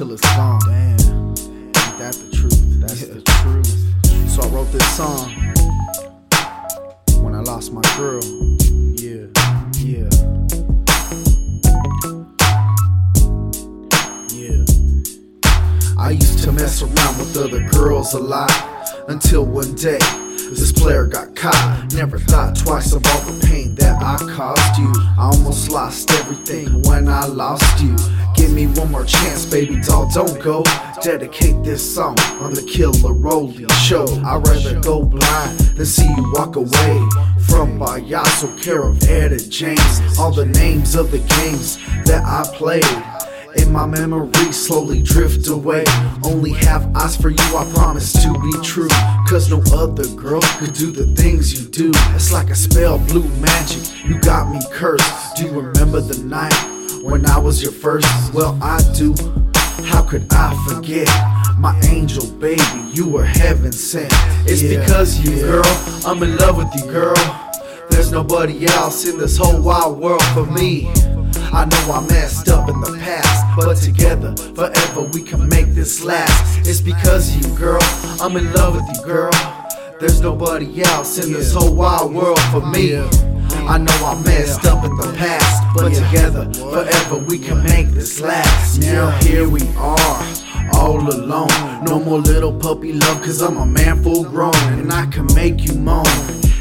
is gone. Damn, ain't that the truth? That's Yeah. the truth. So I wrote this song when I lost my girl. Yeah, Yeah, yeah. I used to mess around with other girls a lot until one day this player got caught. Never thought twice of all the pain that I caused you. I almost lost everything when I lost you. Give me one more chance, baby doll, don't go. Dedicate this song on the Killer Rolling Show. I'd rather go blind than see you walk away. From Payaso, care of Ed and James. All the names of the games that I played. In my memory slowly drift away. Only have eyes for you, I promise to be true. Cause no other girl could do the things you do. It's like a spell, blue magic. You got me cursed. Do you remember the night when I was your first? Well, I do. How could I forget? My angel baby, you were heaven sent. It's Yeah, because you, yeah. girl. I'm in love with you, girl. There's nobody else in this whole wide world for me. I know I messed up in the past, but together, forever, we can make this last. It's because of you, girl. I'm in love with you, girl. There's nobody else in this whole wide world for me. I know I messed up in the past, but together, forever, we can make this last. Now here we are, all alone. No more little puppy love, cause I'm a man full grown, and I can make you moan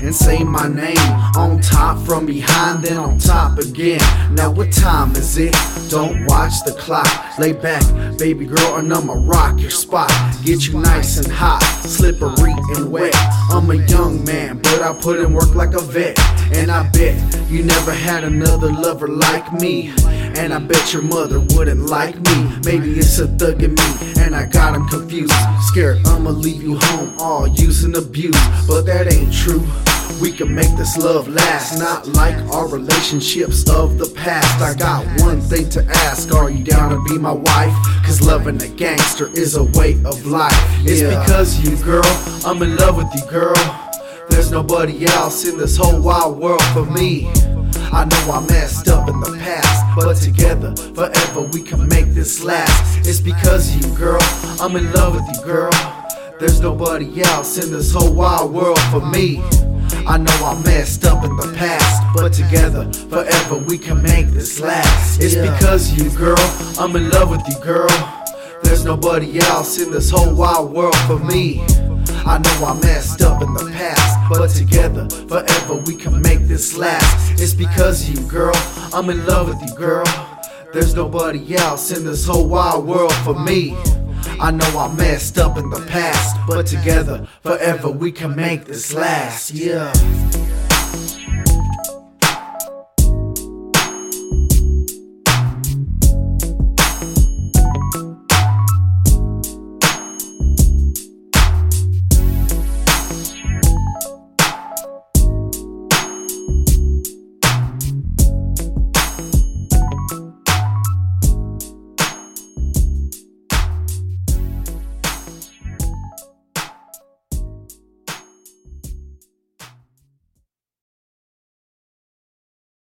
and say my name on top from behind, then on top again. Now, what time is it? Don't watch the clock. Lay back, baby girl, and I'ma rock your spot. Get you nice and hot, slippery and wet. I'm a young man, but I put in work like a vet. And I bet you never had another lover like me. And I bet your mother wouldn't like me. Maybe it's a thug in me, and I got him confused. Scared I'ma leave you home, all use and abuse. But that ain't true. We can make this love last, not like our relationships of the past. I got one thing to ask Are you down to be my wife? Cause loving a gangster is a way of life. It's because of you, girl. I'm in love with you, girl. There's nobody else in this whole wide world for me. I know I messed up in the past, but together, forever, we can make this last. It's because of you, girl. I'm in love with you, girl. There's nobody else in this whole wide world for me. I know I messed up in the past, but together, forever, we can make this last. It's because of you, girl. I'm in love with you, girl. There's nobody else in this whole wide world for me. I know I messed up in the together, forever, we can make this last. It's because of you, girl. I'm in love with you, girl. There's nobody else in this whole wide world for me. I know I messed up in the past, but together, forever, we can make this last. Yeah.